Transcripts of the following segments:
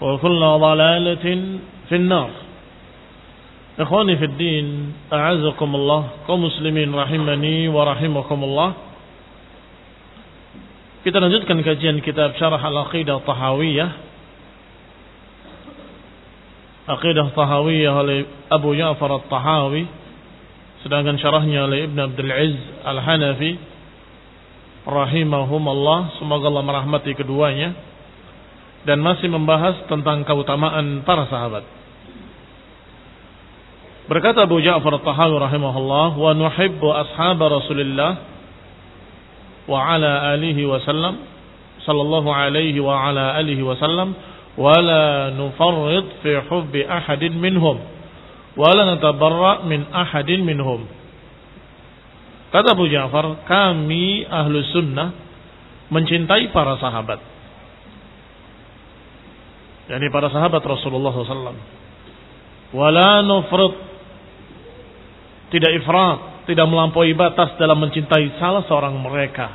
وكل ضلالة في النار Ikhwani fi din, a'azakumullah, kaum muslimin rahimani wa rahimakumullah. Kita lanjutkan kajian kitab Syarah Al-Aqidah Tahawiyah. Aqidah Tahawiyah oleh Abu Ja'far At-Tahawi, sedangkan syarahnya oleh Ibn Abdul Aziz Al-Hanafi rahimahumullah, semoga Allah merahmati keduanya dan masih membahas tentang keutamaan para sahabat. Berkata Abu Ja'far Tahawi rahimahullah wa nuhibbu ashab Rasulillah wa ala alihi wasallam sallallahu alaihi wa ala alihi wasallam wa la nufarrid fi hubbi ahadin minhum wa la natabarra min ahadin minhum Kata Abu Ja'far kami ahlu sunnah mencintai para sahabat yakni para sahabat Rasulullah SAW wala nufrid tidak ifrat, tidak melampaui batas dalam mencintai salah seorang mereka.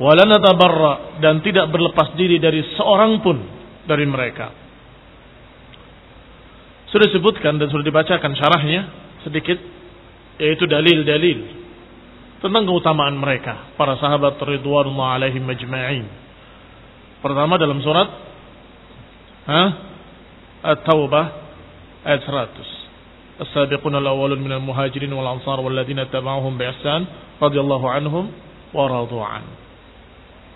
Wala natabarra dan tidak berlepas diri dari seorang pun dari mereka. Sudah disebutkan dan sudah dibacakan syarahnya sedikit yaitu dalil-dalil tentang keutamaan mereka para sahabat ridwanullah alaihim majma'in. Pertama dalam surat? At-Taubah ayat 100. As-sabiqun al-awwalun minal muhajirin wal ansar wal ladzina tabi'uuhum bi ihsan radhiyallahu anhum wa radu'an.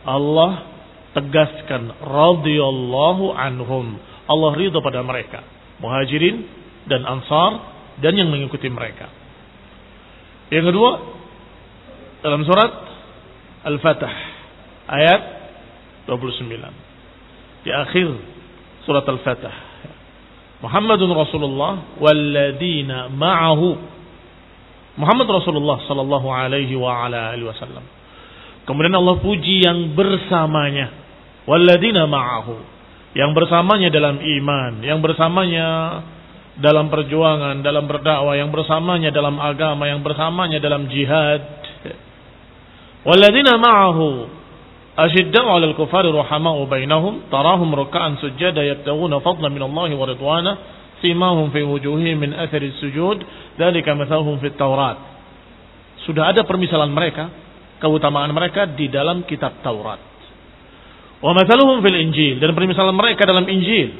Allah tegaskan radhiyallahu anhum. Allah ridha pada mereka, muhajirin dan ansar dan yang mengikuti mereka. Yang kedua dalam surat Al-Fatah ayat 29. Di akhir surat Al-Fatah Muhammadun Rasulullah walladzina ma'ahu. Muhammad Rasulullah sallallahu alaihi wa ala alihi wasallam. Kemudian Allah puji yang bersamanya. Walladzina ma'ahu. Yang bersamanya dalam iman, yang bersamanya dalam perjuangan, dalam berdakwah, yang bersamanya dalam agama, yang bersamanya dalam jihad. Walladzina ma'ahu Asyidda'u 'alal kufari rahama'u bainahum tarahum ruka'an sujada yabtaghuna fadla min Allah wa ridwana simahum fi wujuhi min athari sujud Dalika mathahum fi Taurat. Sudah ada permisalan mereka, keutamaan mereka di dalam kitab Taurat. Wa mathaluhum fil Injil dan permisalan mereka dalam Injil.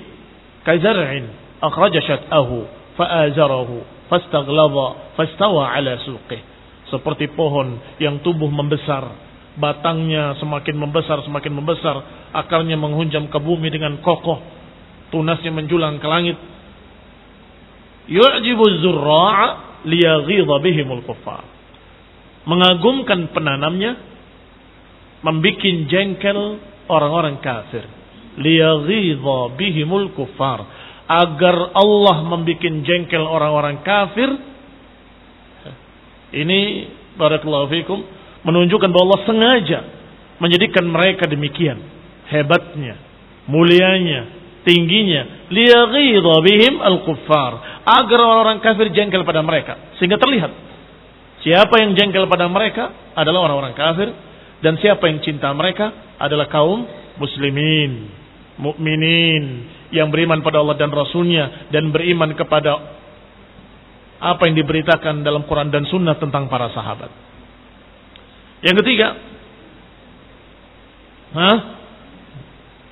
Kazar'in akhraja syat'ahu fa'azarahu Fastaglava fastawa 'ala suqih. Seperti pohon yang tumbuh membesar batangnya semakin membesar semakin membesar akarnya menghunjam ke bumi dengan kokoh tunasnya menjulang ke langit. Yu'jibu zurra'a liyaghidha bihimul kuffar. Mengagumkan penanamnya membikin jengkel orang-orang kafir. Liyaghidha bihimul kuffar. Agar Allah membikin jengkel orang-orang kafir. Ini barakallahu fikum menunjukkan bahwa Allah sengaja menjadikan mereka demikian. Hebatnya, mulianya, tingginya. Liyaghidha bihim al-kuffar. Agar orang-orang kafir jengkel pada mereka. Sehingga terlihat siapa yang jengkel pada mereka adalah orang-orang kafir. Dan siapa yang cinta mereka adalah kaum muslimin mukminin yang beriman pada Allah dan Rasulnya dan beriman kepada apa yang diberitakan dalam Quran dan Sunnah tentang para sahabat. Yang ketiga, Hah?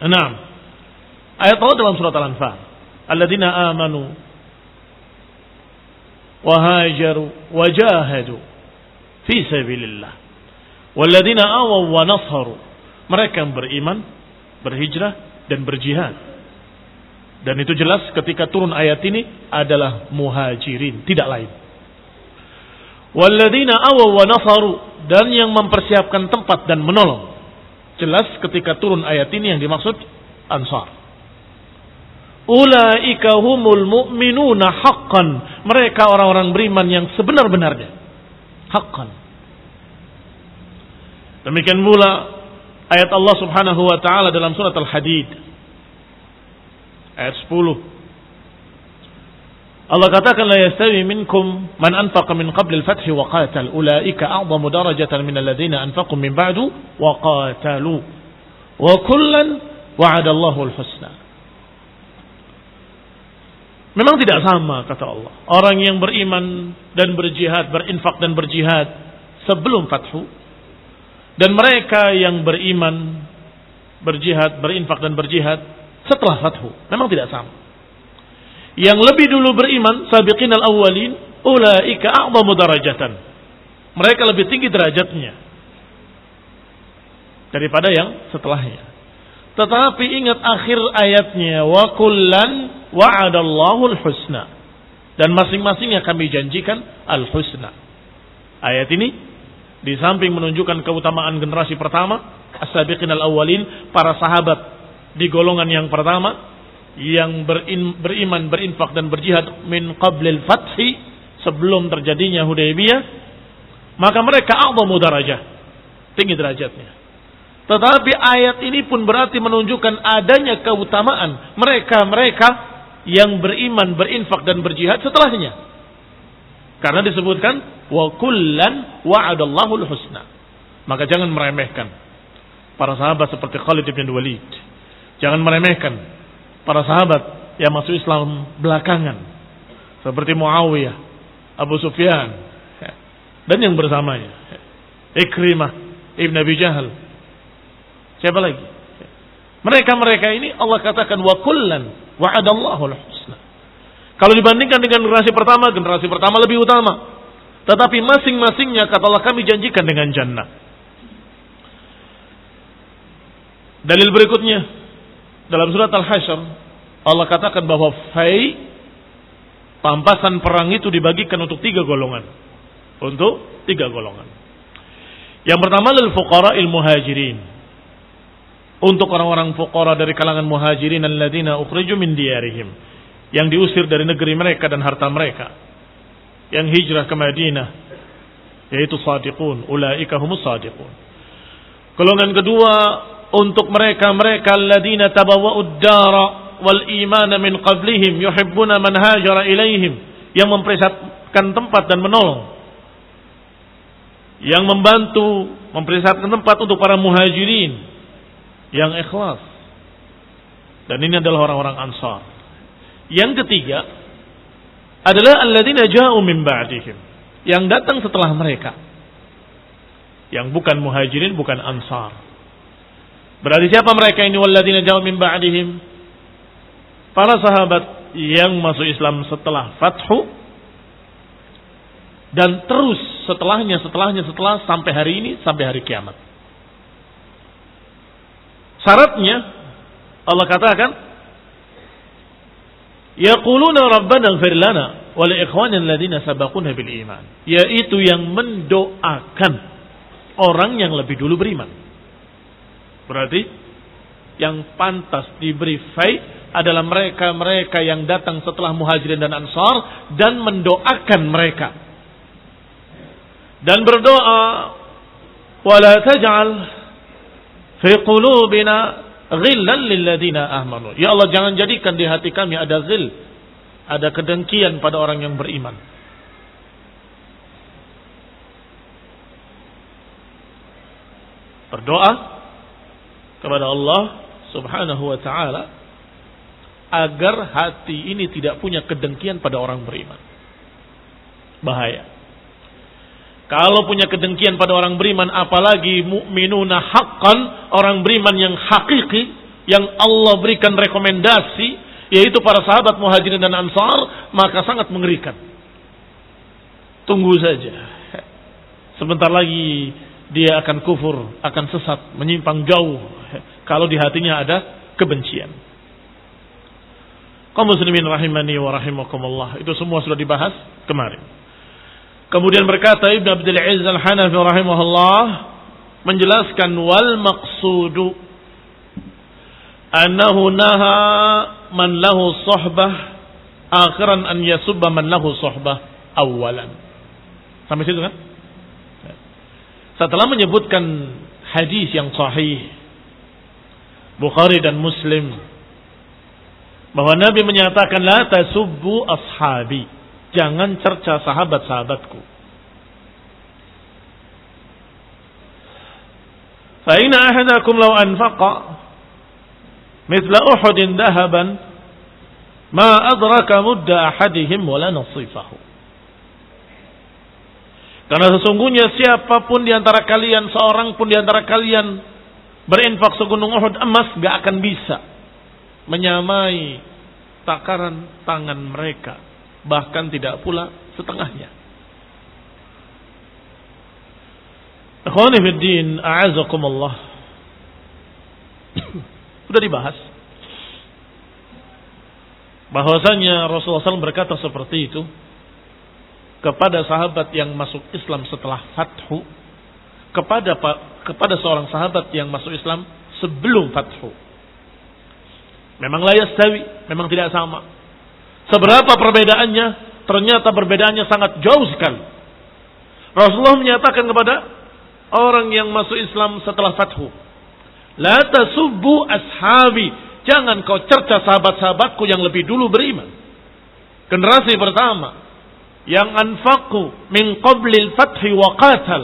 Enam. Ayat Allah dalam surat Al-Anfal. Alladzina amanu wahajaru wajahadu fi sabilillah. Walladzina awaw wa nasaru. Mereka yang beriman, berhijrah dan berjihad. Dan itu jelas ketika turun ayat ini adalah muhajirin, tidak lain. Walladzina awaw wa nasaru dan yang mempersiapkan tempat dan menolong. Jelas ketika turun ayat ini yang dimaksud Ansar. Ulaika humul mu'minuna haqqan. Mereka orang-orang beriman yang sebenar-benarnya. Haqqan. Demikian pula ayat Allah Subhanahu wa taala dalam surat Al-Hadid ayat 10 Allah katakan la yastawi minkum man anfaqa min qabl al-fath wa qatal ulaika a'zamu darajatan min alladhina anfaqu min ba'du wa qatalu wa kullan wa'ada Allahu al-husna Memang tidak sama kata Allah. Orang yang beriman dan berjihad, berinfak dan berjihad sebelum fathu dan mereka yang beriman, berjihad, berinfak dan berjihad setelah fathu. Memang tidak sama. Yang lebih dulu beriman, sabiqin al-awwalin, ulaika a'zamu darajatan. Mereka lebih tinggi derajatnya daripada yang setelahnya. Tetapi ingat akhir ayatnya wa kullan wa'adallahu al-husna. Dan masing-masing yang kami janjikan al-husna. Ayat ini di samping menunjukkan keutamaan generasi pertama, as-sabiqin al-awwalin, para sahabat di golongan yang pertama, yang beriman, berinfak dan berjihad min qablil fathi sebelum terjadinya Hudaybiyah, maka mereka a'zamu darajah, tinggi derajatnya. Tetapi ayat ini pun berarti menunjukkan adanya keutamaan mereka-mereka yang beriman, berinfak dan berjihad setelahnya. Karena disebutkan wa kullan wa'adallahu husna. Maka jangan meremehkan para sahabat seperti Khalid bin Walid. Jangan meremehkan para sahabat yang masuk Islam belakangan seperti Muawiyah, Abu Sufyan dan yang bersamanya. Ikrimah, Ibn Abi Jahal. Siapa lagi? Mereka-mereka ini Allah katakan wa kullan wa'adallahu husna. Kalau dibandingkan dengan generasi pertama, generasi pertama lebih utama. Tetapi masing-masingnya kata Allah kami janjikan dengan jannah. Dalil berikutnya dalam surat Al-Hasyr Allah katakan bahwa fai pampasan perang itu dibagikan untuk tiga golongan. Untuk tiga golongan. Yang pertama lil fuqara il muhajirin. Untuk orang-orang fuqara dari kalangan muhajirin alladzina ukhriju min diyarihim. Yang diusir dari negeri mereka dan harta mereka. Yang hijrah ke Madinah. Yaitu sadiqun. Ulaika humus sadiqun. Golongan kedua untuk mereka-mereka alladzina tabawwa'ud dara wal imana min qablihim yuhibbuna man hajara ilaihim yang mempersiapkan tempat dan menolong yang membantu mempersiapkan tempat untuk para muhajirin yang ikhlas dan ini adalah orang-orang ansar yang ketiga adalah alladzina ja'u min ba'dihim. Yang datang setelah mereka. Yang bukan muhajirin, bukan ansar. Berarti siapa mereka ini walladzina ja'u min ba'dihim? Para sahabat yang masuk Islam setelah fathu dan terus setelahnya, setelahnya, setelah sampai hari ini, sampai hari kiamat. Syaratnya Allah katakan Yaquluna rabbana ighfir lana wa li ikhwanina alladziina sabaquna bil iman. Yaitu yang mendoakan orang yang lebih dulu beriman. Berarti yang pantas diberi fai adalah mereka-mereka yang datang setelah muhajirin dan ansar dan mendoakan mereka. Dan berdoa wala taj'al fi qulubina ghillan lilladina amanu. Ya Allah jangan jadikan di hati kami ada ghil, ada kedengkian pada orang yang beriman. Berdoa kepada Allah Subhanahu wa taala agar hati ini tidak punya kedengkian pada orang beriman. Bahaya. Kalau punya kedengkian pada orang beriman, apalagi mukminuna haqqan, orang beriman yang hakiki, yang Allah berikan rekomendasi, yaitu para sahabat muhajirin dan ansar, maka sangat mengerikan. Tunggu saja. Sebentar lagi dia akan kufur, akan sesat, menyimpang jauh. Kalau di hatinya ada kebencian. Kaum muslimin rahimani wa rahimakumullah. Itu semua sudah dibahas kemarin. Kemudian berkata Ibn Abdul Aziz Al-Hanafi rahimahullah menjelaskan wal maqsudu annahu naha man lahu sahbah akhiran an yasubba man lahu sahbah awalan. Sampai situ kan? Setelah menyebutkan hadis yang sahih Bukhari dan Muslim bahwa Nabi menyatakan la tasubbu ashabi Jangan cerca sahabat-sahabatku. Fa'ina ahadakum law anfaqa mithla Uhudin dahaban ma adraka mudda ahadihim wala nasifahu. Karena sesungguhnya siapa pun di antara kalian, seorang pun di antara kalian berinfak segunung Uhud emas gak akan bisa menyamai takaran tangan mereka bahkan tidak pula setengahnya. Din, a'azakumullah. Sudah dibahas bahwasanya Rasulullah SAW berkata seperti itu kepada sahabat yang masuk Islam setelah fathu kepada kepada seorang sahabat yang masuk Islam sebelum fathu. Memang layak yastawi, memang tidak sama. Seberapa perbedaannya? Ternyata perbedaannya sangat jauh sekali. Rasulullah menyatakan kepada orang yang masuk Islam setelah fathu. La tasubbu ashabi. Jangan kau cerca sahabat-sahabatku yang lebih dulu beriman. Generasi pertama. Yang anfaku min qablil fathi wa qatal.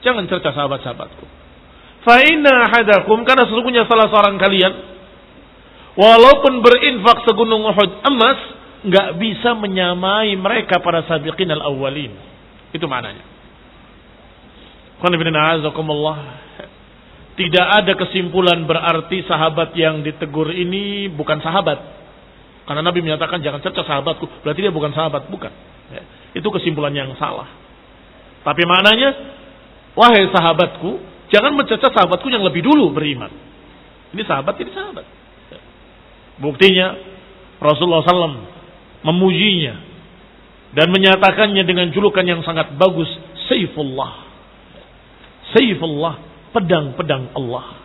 Jangan cerca sahabat-sahabatku. Fa inna hadakum karena sesungguhnya salah seorang kalian Walaupun berinfak segunung Uhud emas, nggak bisa menyamai mereka para sabiqin al-awwalin. Itu maknanya. Tidak ada kesimpulan berarti sahabat yang ditegur ini bukan sahabat. Karena Nabi menyatakan jangan cerca sahabatku, berarti dia bukan sahabat, bukan. Ya, itu kesimpulan yang salah. Tapi maknanya, wahai sahabatku, jangan mencerca sahabatku yang lebih dulu beriman. Ini sahabat, ini sahabat. Buktinya Rasulullah SAW memujinya dan menyatakannya dengan julukan yang sangat bagus, Saifullah. Saifullah, pedang-pedang Allah.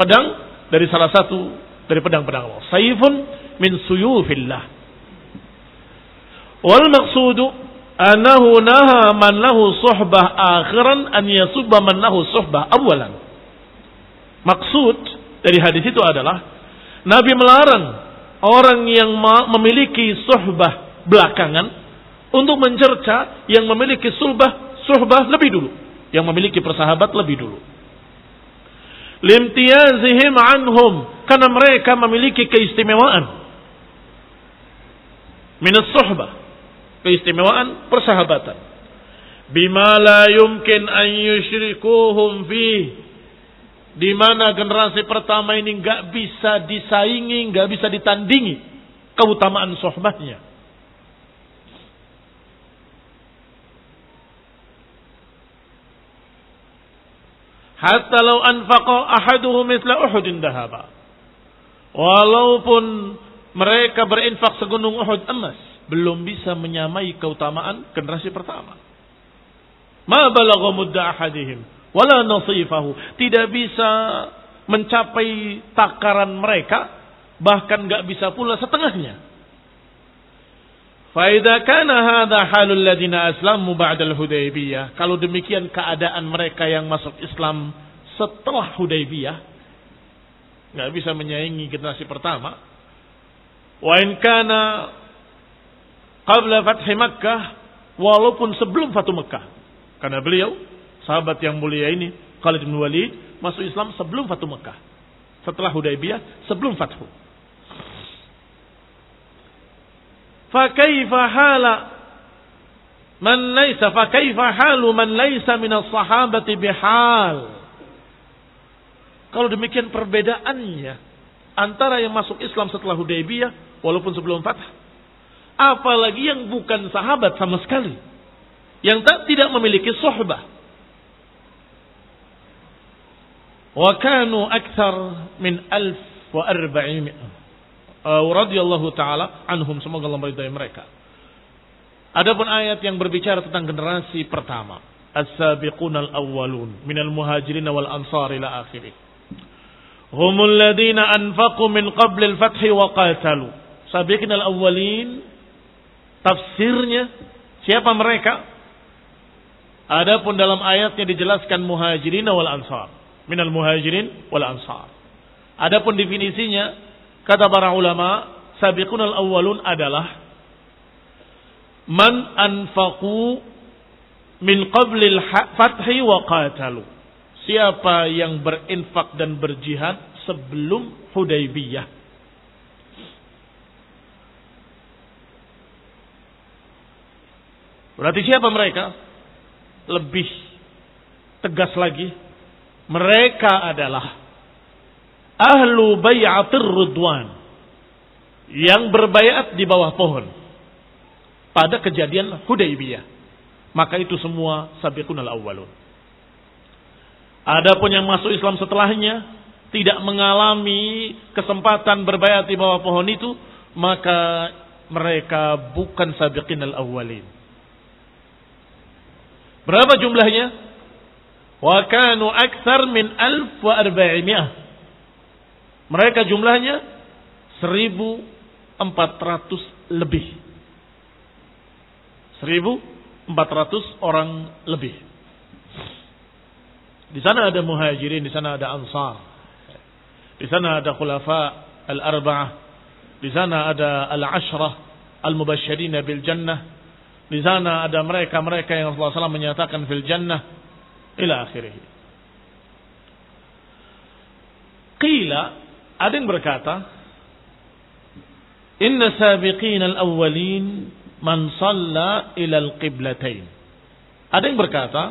Pedang dari salah satu dari pedang-pedang Allah. Saifun min suyufillah. Wal maqsudu anahu naha man lahu suhbah akhiran an yasubba man lahu suhbah awalan. Maksud dari hadis itu adalah Nabi melarang orang yang memiliki suhbah belakangan untuk mencerca yang memiliki suhbah suhbah lebih dulu, yang memiliki persahabat lebih dulu. Limtiyazihim anhum karena mereka memiliki keistimewaan. Minus suhbah. Keistimewaan persahabatan. Bima la yumkin an yushrikuhum fih. Di mana generasi pertama ini nggak bisa disaingi, nggak bisa ditandingi keutamaan sohbahnya. Hatta law anfaqa ahaduhum mithla Uhudin dahaba. Walaupun mereka berinfak segunung Uhud emas, belum bisa menyamai keutamaan generasi pertama. Ma balagha mudda ahadihim wala nasifahu. Tidak bisa mencapai takaran mereka, bahkan nggak bisa pula setengahnya. Faida kana hadha halul ladina aslamu ba'dal Hudaybiyah. Kalau demikian keadaan mereka yang masuk Islam setelah Hudaybiyah nggak bisa menyaingi generasi pertama. Wa in kana qabla fathi Makkah walaupun sebelum Fatu Makkah. Karena beliau sahabat yang mulia ini Khalid bin Walid masuk Islam sebelum Fatu Makkah. Setelah Hudaybiyah, sebelum Fathu. Fakaifa hala man laisa fakaifa halu man laisa min sahabati bihal. Kalau demikian perbedaannya antara yang masuk Islam setelah Hudaybiyah walaupun sebelum Fath. Apalagi yang bukan sahabat sama sekali. Yang tak tidak memiliki sohbah. Wa kanu akthar min alf wa arba'imi'ah uh, radhiyallahu taala anhum semoga Allah meridai mereka. Adapun ayat yang berbicara tentang generasi pertama, as-sabiqunal awwalun minal muhajirin wal ansar ila akhirih. Humul ladina anfaqu min qabl al-fath wa qatalu. Sabiqunal awwalin tafsirnya siapa mereka? Adapun dalam ayatnya dijelaskan muhajirin wal ansar, minal muhajirin wal ansar. Adapun definisinya Kata para ulama, sabiqun al-awwalun adalah man anfaqu min qablil fathi wa qatalu. Siapa yang berinfak dan berjihad sebelum Hudaybiyah. Berarti siapa mereka? Lebih tegas lagi. Mereka adalah ahlu bayatir ridwan yang berbayat di bawah pohon pada kejadian Hudaybiyah. Maka itu semua sabiqun al-awwalun. Adapun yang masuk Islam setelahnya tidak mengalami kesempatan berbayat di bawah pohon itu, maka mereka bukan sabiqin al-awwalin. Berapa jumlahnya? Wa kanu aktsar min alf wa arba'imiyah. Mereka jumlahnya 1400 lebih. 1400 orang lebih. Di sana ada muhajirin, di sana ada ansar. Di sana ada khulafa al-arba'ah. Di sana ada al-ashrah al-mubasyirin bil jannah. Di sana ada mereka-mereka yang Rasulullah SAW menyatakan fil jannah ila akhirih. Qila ada yang berkata, Inna sabiqin al-awwalin man salla ilal qiblatain. Ada yang berkata,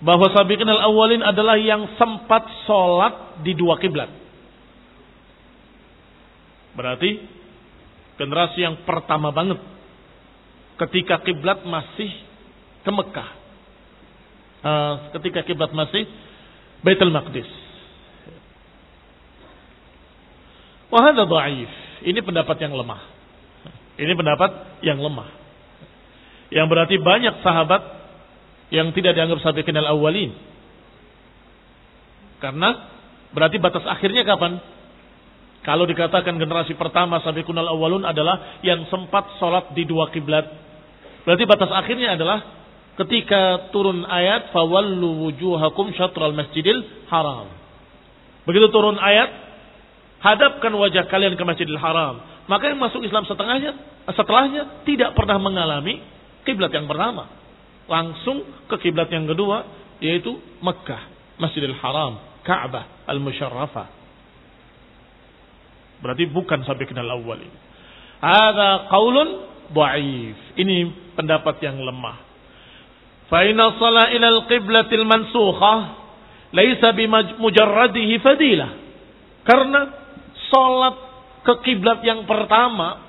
bahwa sabiqin al-awwalin adalah yang sempat sholat di dua kiblat. Berarti generasi yang pertama banget ketika kiblat masih ke Mekah. Uh, ketika kiblat masih Baitul Maqdis. Wahada dhaif. Ini pendapat yang lemah. Ini pendapat yang lemah. Yang berarti banyak sahabat yang tidak dianggap sabiqin al-awwalin. Karena berarti batas akhirnya kapan? Kalau dikatakan generasi pertama sabiqun al-awwalun adalah yang sempat sholat di dua kiblat. Berarti batas akhirnya adalah ketika turun ayat fawallu wujuhakum syatral masjidil haram. Begitu turun ayat hadapkan wajah kalian ke Masjidil Haram. Maka yang masuk Islam setengahnya, setelahnya tidak pernah mengalami kiblat yang pertama. Langsung ke kiblat yang kedua, yaitu Mekah, Masjidil Haram, Ka'bah, Al-Musharrafah. Berarti bukan sampai kenal awal ini. Ada qaulun. Ini pendapat yang lemah. Fa inna salat ila al-qiblatil mansukhah laisa bimujarradihi fadilah. Karena salat ke kiblat yang pertama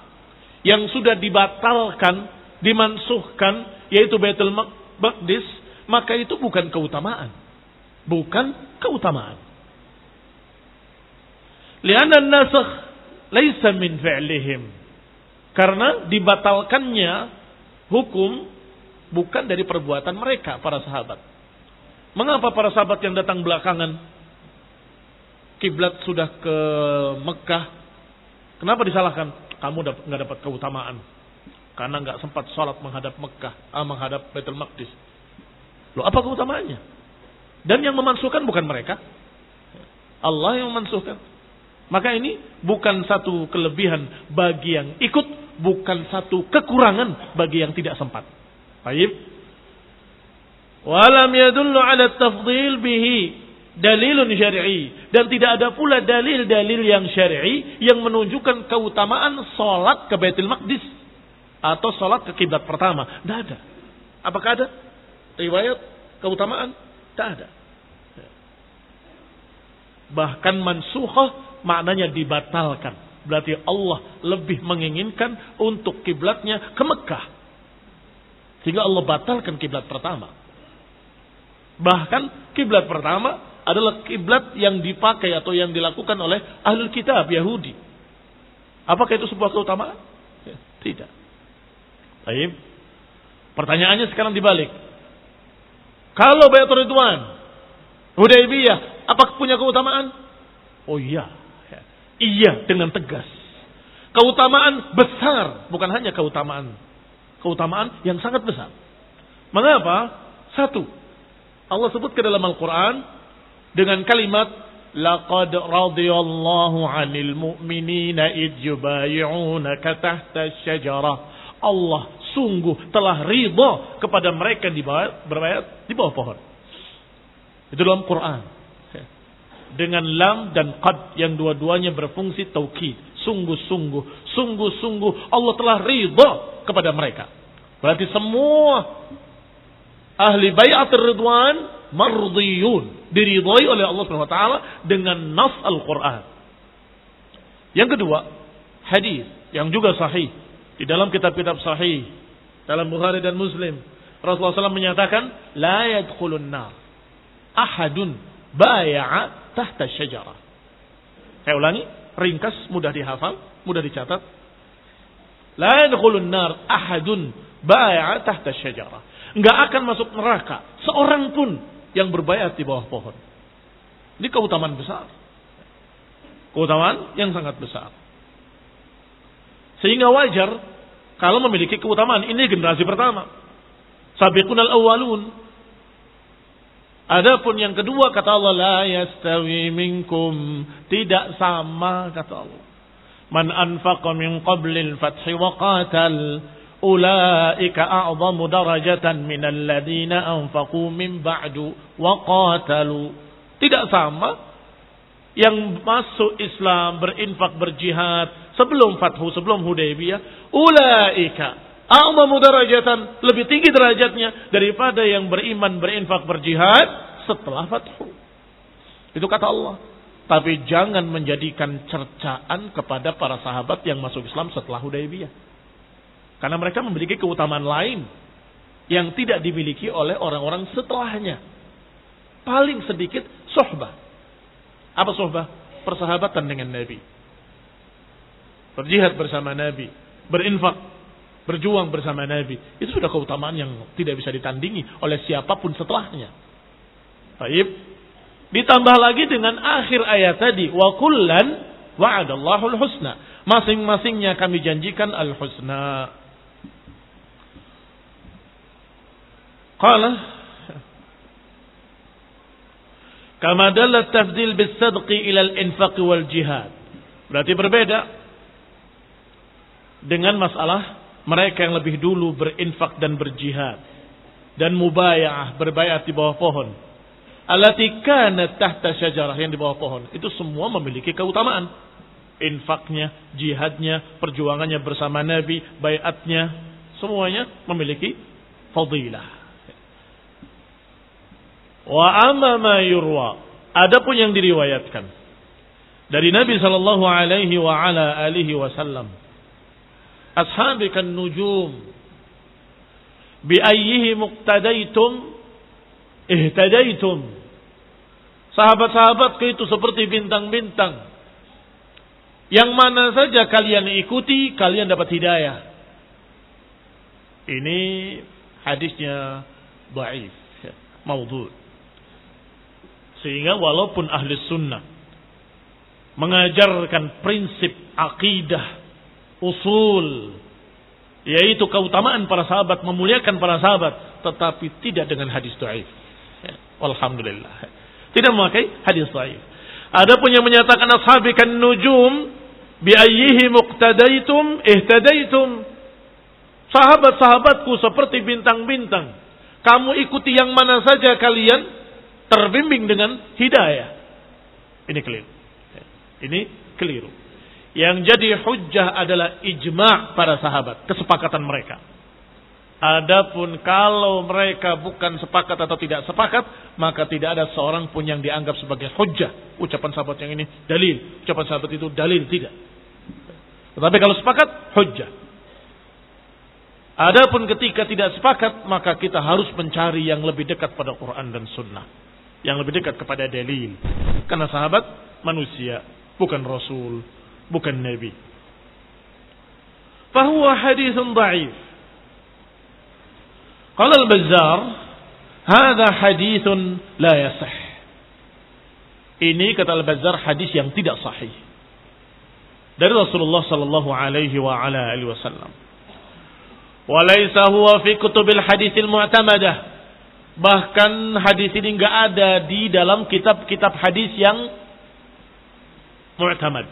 yang sudah dibatalkan, dimansuhkan yaitu Baitul Maqdis, maka itu bukan keutamaan. Bukan keutamaan. Lianna nasakh laisa min fi'lihim. Karena dibatalkannya hukum bukan dari perbuatan mereka para sahabat. Mengapa para sahabat yang datang belakangan kiblat sudah ke Mekah? Kenapa disalahkan? Kamu nggak dapat keutamaan karena nggak sempat sholat menghadap Mekah, ah, menghadap Baitul Maqdis. Loh apa keutamaannya? Dan yang memansuhkan bukan mereka. Allah yang memansuhkan. Maka ini bukan satu kelebihan bagi yang ikut, bukan satu kekurangan bagi yang tidak sempat. Baik. Walam yadullu ala tafdil bihi dalilun syar'i dan tidak ada pula dalil-dalil yang syar'i yang menunjukkan keutamaan salat ke Baitul Maqdis atau salat ke kiblat pertama. Tidak ada. Apakah ada? riwayat keutamaan? Tak ada. Bahkan mansukhah maknanya dibatalkan. Berarti Allah lebih menginginkan untuk kiblatnya ke Mekah. Sehingga Allah batalkan kiblat pertama. Bahkan kiblat pertama adalah kiblat yang dipakai atau yang dilakukan oleh ahli kitab Yahudi. Apakah itu sebuah keutamaan? Ya, tidak. Baik. Pertanyaannya sekarang dibalik. Kalau Baitul Ridwan, Hudaybiyah, apakah punya keutamaan? Oh iya. Iya dengan tegas. Keutamaan besar, bukan hanya keutamaan. Keutamaan yang sangat besar. Mengapa? Satu, Allah sebut ke dalam Al-Quran dengan kalimat Laqad radiyallahu 'anil mu'minina id yubayi'unaka tahta syajarah. Allah sungguh telah ridha kepada mereka di bawah berbayat di bawah pohon. Itu dalam Quran. Dengan lam dan qad yang dua-duanya berfungsi taukid. Sungguh-sungguh, sungguh-sungguh Allah telah ridha kepada mereka. Berarti semua ahli bayat ridwan mardiyun. Diridhai oleh Allah SWT dengan nas Al-Quran. Yang kedua, hadis yang juga sahih. Di dalam kitab-kitab sahih dalam Bukhari dan Muslim. Rasulullah SAW menyatakan, La yadkhulun nar. Ahadun baya'a tahta syajarah. Saya ulangi, ringkas, mudah dihafal, mudah dicatat. La yadkhulun nar ahadun baya'a tahta syajarah. Enggak akan masuk neraka seorang pun yang berbayat di bawah pohon. Ini keutamaan besar. Keutamaan yang sangat besar. Sehingga wajar kalau memiliki keutamaan. Ini generasi pertama. Sabiqun al-awwalun. Adapun yang kedua kata Allah la yastawi minkum tidak sama kata Allah. Man anfaqa min qablil fathi wa qatal ulaika a'zamu darajatan min alladhina anfaqu min ba'du wa qatalu. Tidak sama yang masuk Islam, berinfak, berjihad sebelum Fathu, sebelum Hudaybiyah, ulaika a'zamu darajatan, lebih tinggi derajatnya daripada yang beriman, berinfak, berjihad setelah Fathu. Itu kata Allah. Tapi jangan menjadikan cercaan kepada para sahabat yang masuk Islam setelah Hudaybiyah. Karena mereka memiliki keutamaan lain yang tidak dimiliki oleh orang-orang setelahnya. Paling sedikit sohbah apa sohbah? Persahabatan dengan Nabi. Berjihad bersama Nabi. Berinfak. Berjuang bersama Nabi. Itu sudah keutamaan yang tidak bisa ditandingi oleh siapa pun setelahnya. Baik. Ditambah lagi dengan akhir ayat tadi. Wa kullan wa'adallahu husna. Masing-masingnya kami janjikan al-husna. Qala Kama dalat tafdil bis sadqi ila al-infaq wal jihad. Berarti berbeda dengan masalah mereka yang lebih dulu berinfak dan berjihad dan mubayah berbayat di bawah pohon. Allati kanat tahta syajarah yang di bawah pohon. Itu semua memiliki keutamaan. infaknya, jihadnya, perjuangannya bersama Nabi, bayatnya, semuanya memiliki fadilah. Wa amma ma yurwa. Adapun yang diriwayatkan dari Nabi sallallahu alaihi wasallam. Ashabikan nujum bi ayyihi muqtadaitum ihtadaitum. Sahabat-sahabatku itu seperti bintang-bintang. Yang mana saja kalian ikuti, kalian dapat hidayah. Ini hadisnya baif, maudhu. Sehingga walaupun ahli sunnah mengajarkan prinsip akidah, usul, yaitu keutamaan para sahabat, memuliakan para sahabat, tetapi tidak dengan hadis dhaif. Ya, alhamdulillah. Tidak memakai hadis dhaif. Adapun yang menyatakan ashabikan nujum bi ayyihi muqtadaitum ihtadaitum. Sahabat-sahabatku seperti bintang-bintang. Kamu ikuti yang mana saja kalian terbimbing dengan hidayah. Ini keliru. Ini keliru. Yang jadi hujjah adalah ijma' para sahabat, kesepakatan mereka. Adapun kalau mereka bukan sepakat atau tidak sepakat, maka tidak ada seorang pun yang dianggap sebagai hujjah. Ucapan sahabat yang ini dalil, ucapan sahabat itu dalil tidak. Tetapi kalau sepakat, hujjah. Adapun ketika tidak sepakat, maka kita harus mencari yang lebih dekat pada Quran dan Sunnah yang lebih dekat kepada dalil. Karena sahabat manusia, bukan rasul, bukan nabi. Fahuwa. Qala al-Bazzar, "Hadha hadithun la yasih." Ini kata Al-Bazzar hadis yang tidak sahih. Dari Rasulullah sallallahu alaihi wa ala alihi wasallam. Walaysa huwa fi kutubil mu'tamadah Bahkan hadis ini nggak ada di dalam kitab-kitab hadis yang mu'tamad,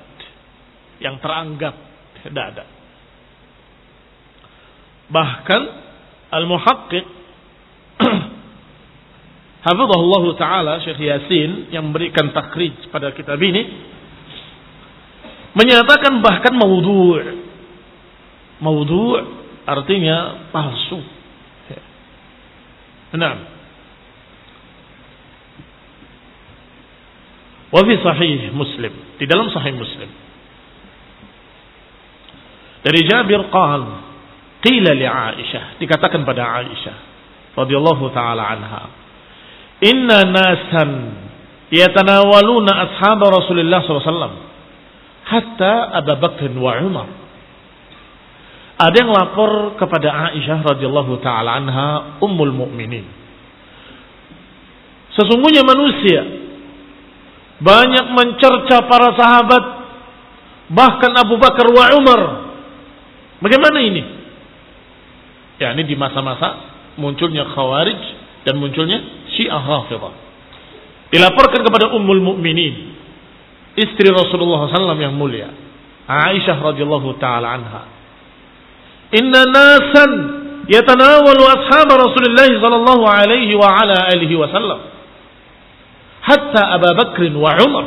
yang teranggap tidak ada. Bahkan al-muhaqqiq Hafizahullah Ta'ala Syekh Yasin yang memberikan takrij pada kitab ini menyatakan bahkan maudhu' maudhu' artinya palsu. Nah, Wa fi sahih Muslim, di dalam sahih Muslim. Dari Jabir qal, qila li Aisyah, dikatakan pada Aisyah radhiyallahu taala anha, "Inna nasan yatanawaluna ashab Rasulullah SAW hatta Abu Bakr wa Umar." Ada yang lapor kepada Aisyah radhiyallahu taala anha, ummul mukminin. Sesungguhnya manusia banyak mencerca para sahabat bahkan Abu Bakar wa Umar. Bagaimana ini? Ya, ini di masa-masa munculnya Khawarij dan munculnya Syiah Rafidah. Dilaporkan kepada Ummul Mukminin, istri Rasulullah SAW yang mulia, Aisyah radhiyallahu taala anha. Inna nasan yatanawalu ashab Rasulullah sallallahu alaihi wa ala alihi wasallam hatta Abu Bakr wa Umar.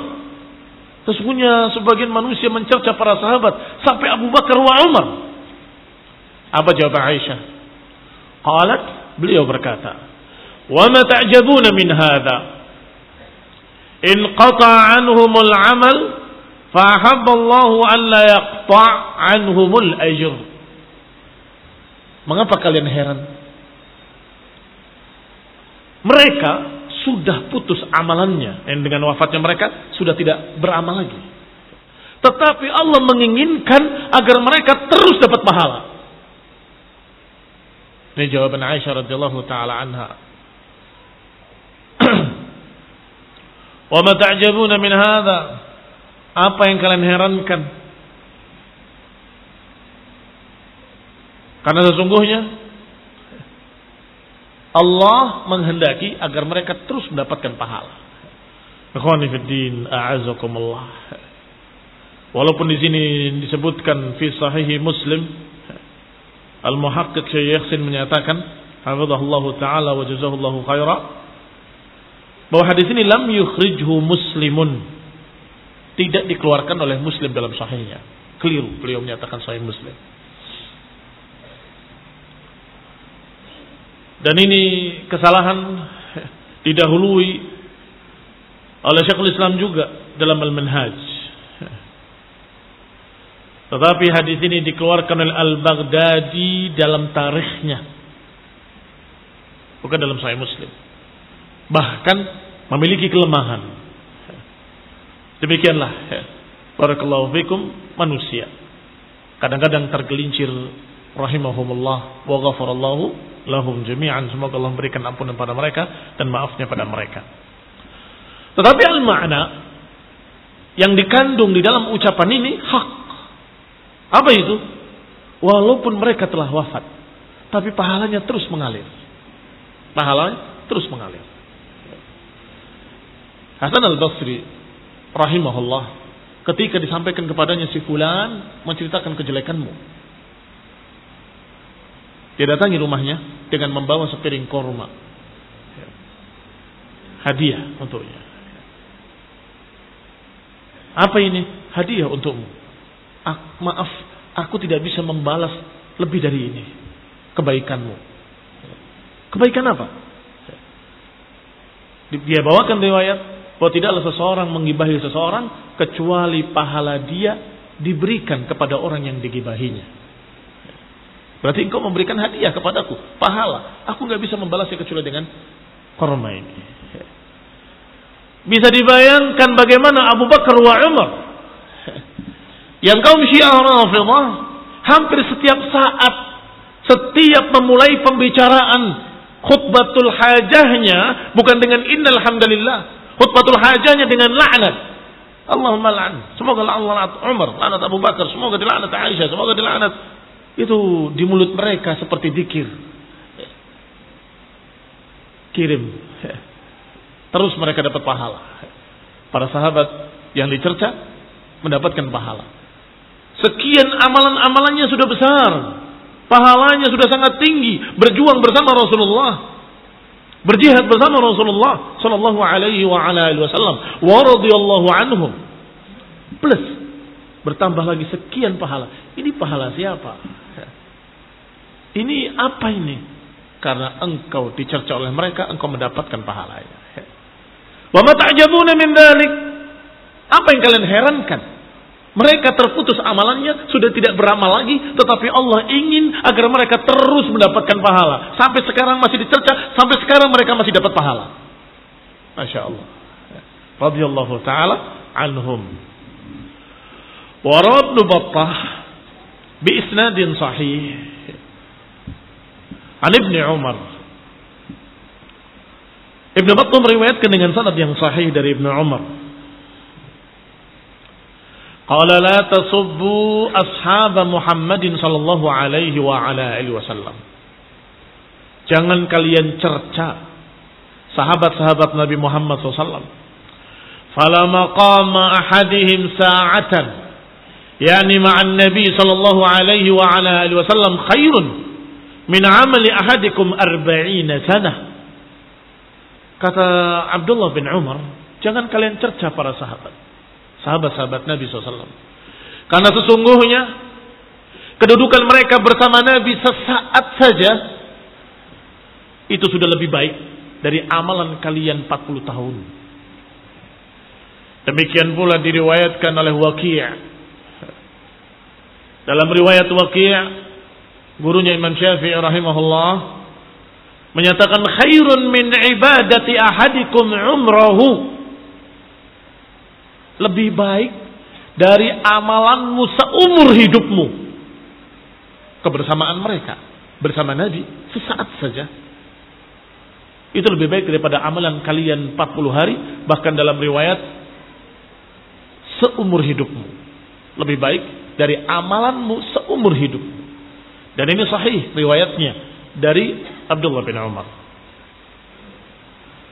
Sesungguhnya sebagian manusia mencerca para sahabat sampai Abu Bakar wa Umar. Apa jawab Aisyah? Qalat, beliau berkata, "Wa ma ta'jabuna min hadha? In qata' anhumul 'amal fa ahabba Allah an la yaqta' anhumul ajr." Mengapa kalian heran? Mereka sudah putus amalannya. Dan dengan wafatnya mereka sudah tidak beramal lagi. Tetapi Allah menginginkan agar mereka terus dapat pahala. Ini jawaban Aisyah radhiyallahu taala anha. Wa ma ta'jabuna min hadha? Apa yang kalian herankan? Karena sesungguhnya Allah menghendaki agar mereka terus mendapatkan pahala. Ikhwanifiddin, a'azakumullah. Walaupun di sini disebutkan fi sahihi Muslim, Al-Muhaqqiq Syekh Yasin menyatakan, hafizahullah taala wa jazahullahu khaira, bahwa hadis ini lam yukhrijhu muslimun. tidak dikeluarkan oleh Muslim dalam sahihnya. Keliru beliau menyatakan sahih Muslim. Dan ini kesalahan didahului oleh Syekhul Islam juga dalam Al-Manhaj. Tetapi hadis ini dikeluarkan oleh Al-Baghdadi dalam tarikhnya. Bukan dalam Sahih Muslim. Bahkan memiliki kelemahan. Demikianlah. Barakallahu fikum manusia. Kadang-kadang tergelincir rahimahumullah wa ghafarallahu lahum jami'an. Semoga Allah memberikan ampunan pada mereka dan maafnya pada mereka. Tetapi al-ma'na yang dikandung di dalam ucapan ini hak. Apa itu? Walaupun mereka telah wafat, tapi pahalanya terus mengalir. Pahalanya terus mengalir. Hasan al-Basri rahimahullah ketika disampaikan kepadanya si fulan menceritakan kejelekanmu. Dia datangi rumahnya dengan membawa sepiring korma. Hadiah untuknya. Apa ini? Hadiah untukmu. Maaf, aku tidak bisa membalas lebih dari ini. Kebaikanmu. Kebaikan apa? Dia bawakan riwayat bahwa tidaklah seseorang mengibahi seseorang kecuali pahala dia diberikan kepada orang yang digibahinya. Berarti engkau memberikan hadiah kepadaku, pahala. Aku nggak bisa membalasnya kecuali dengan korma ini. Bisa dibayangkan bagaimana Abu Bakar wa Umar yang kaum Syiah Rafidhah hampir setiap saat setiap memulai pembicaraan khutbatul hajahnya bukan dengan innal hamdalillah Khutbatul hajahnya dengan laknat. Allahumma la'an. Semoga Allah Umar, laknat Abu Bakar, semoga dilaknat Aisyah, semoga dilaknat. Itu di mulut mereka seperti dikir. Kirim. Terus mereka dapat pahala. Para sahabat yang dicerca mendapatkan pahala. Sekian amalan-amalannya sudah besar. Pahalanya sudah sangat tinggi. Berjuang bersama Rasulullah. Berjihad bersama Rasulullah sallallahu alaihi wa ala alihi wasallam. Wa radhiyallahu anhum. Plus bertambah lagi sekian pahala. Ini pahala siapa? Ini apa ini? Karena engkau dicerca oleh mereka engkau mendapatkan pahalanya wa ma min dzalik apa yang kalian herankan mereka terputus amalannya, sudah tidak beramal lagi, tetapi Allah ingin agar mereka terus mendapatkan pahala. Sampai sekarang masih dicerca, sampai sekarang mereka masih dapat pahala. Masya Allah. Radiyallahu ta'ala anhum. Warad Battah bi isnadin sahih an Ibn Umar. Ibn Battah meriwayatkan dengan sanad yang sahih dari Ibn Umar Qala la tasubbu ashab Muhammadin sallallahu alaihi wa ala alihi wasallam. Jangan kalian cerca sahabat-sahabat Nabi Muhammad SAW. Fala maqama ahadihim sa'atan yani ma'an Nabi sallallahu alaihi wa ala alihi wasallam khairun min amali ahadikum arba'ina sana. Kata Abdullah bin Umar, jangan kalian cerca para sahabat sahabat-sahabat Nabi SAW. Karena sesungguhnya kedudukan mereka bersama Nabi sesaat saja itu sudah lebih baik dari amalan kalian 40 tahun. Demikian pula diriwayatkan oleh Waqi' dalam riwayat Waqi' gurunya Imam Syafi'i rahimahullah menyatakan khairun min ibadati ahadikum umrahu lebih baik dari amalanmu seumur hidupmu. Kebersamaan mereka bersama Nabi sesaat saja. Itu lebih baik daripada amalan kalian 40 hari bahkan dalam riwayat seumur hidupmu. Lebih baik dari amalanmu seumur hidup. Dan ini sahih riwayatnya dari Abdullah bin Umar.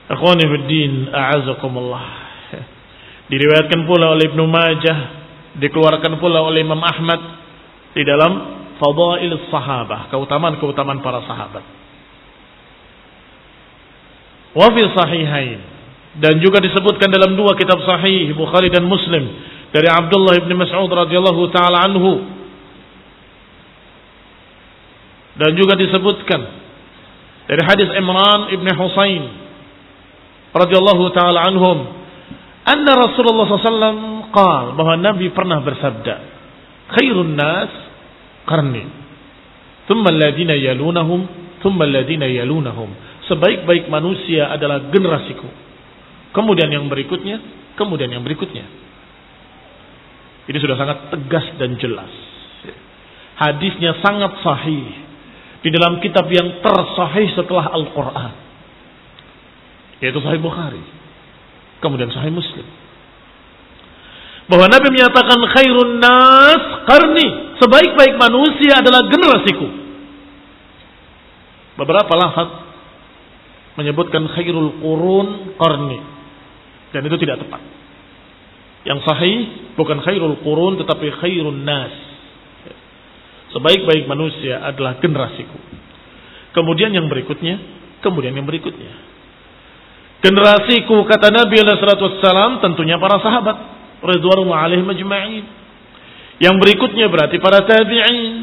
Akhwani fiddin, a'azakumullah. Diriwayatkan pula oleh Ibnu Majah, dikeluarkan pula oleh Imam Ahmad di dalam Fadail Sahabah, keutamaan-keutamaan para sahabat. Wa fi sahihain dan juga disebutkan dalam dua kitab sahih Bukhari dan Muslim dari Abdullah bin Mas'ud radhiyallahu taala anhu dan juga disebutkan dari hadis Imran ibn Husain radhiyallahu taala anhum anna Rasulullah SAW qal bahwa Nabi pernah bersabda khairun nas qarni thumma alladhina yalunahum thumma alladhina yalunahum. Sebaik-baik manusia adalah generasiku. Kemudian yang berikutnya kemudian yang berikutnya. Ini sudah sangat tegas dan jelas. Hadisnya sangat sahih. Di dalam kitab yang tersahih setelah Al-Quran. Yaitu Sahih Bukhari. Kemudian Sahih Muslim. Bahwa Nabi menyatakan khairun nas karni. Sebaik-baik manusia adalah generasiku. Beberapa lafaz menyebutkan khairul qurun karni. Dan itu tidak tepat. Yang sahih bukan khairul qurun tetapi khairun nas. Sebaik-baik manusia adalah generasiku. Kemudian yang berikutnya, kemudian yang berikutnya. Generasiku kata Nabi SAW tentunya para sahabat. Ridwanullah alaihim majma'in. Yang berikutnya berarti para tabi'in.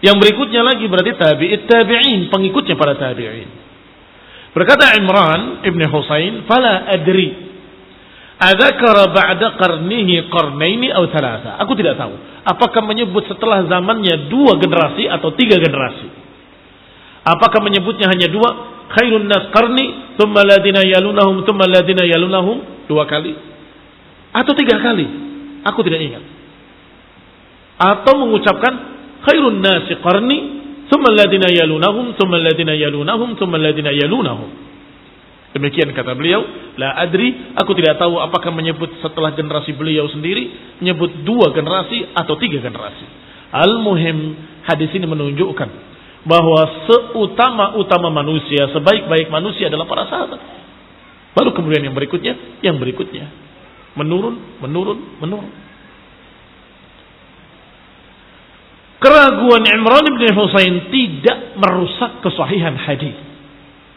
Yang berikutnya lagi berarti tabi'it tabi'in. Pengikutnya para tabi'in. Berkata Imran Ibn Husain, Fala adri Adzakara ba'da qarnihi qarnaini atau thalatha. Aku tidak tahu. Apakah menyebut setelah zamannya dua generasi atau tiga generasi? Apakah menyebutnya hanya dua? Khairun nas qarni, thumma ladina yalunahum, thumma ladina yalunahum. Dua kali. Atau tiga kali. Aku tidak ingat. Atau mengucapkan khairun nasi qarni, thumma ladina yalunahum, thumma ladina yalunahum, thumma ladina yalunahum. Demikian kata beliau, la adri, aku tidak tahu apakah menyebut setelah generasi beliau sendiri, menyebut dua generasi atau tiga generasi. Al-muhim, hadis ini menunjukkan bahwa seutama-utama manusia, sebaik-baik manusia adalah para sahabat. Baru kemudian yang berikutnya, yang berikutnya. Menurun, menurun, menurun. Keraguan Imran bin Husain tidak merusak kesahihan hadis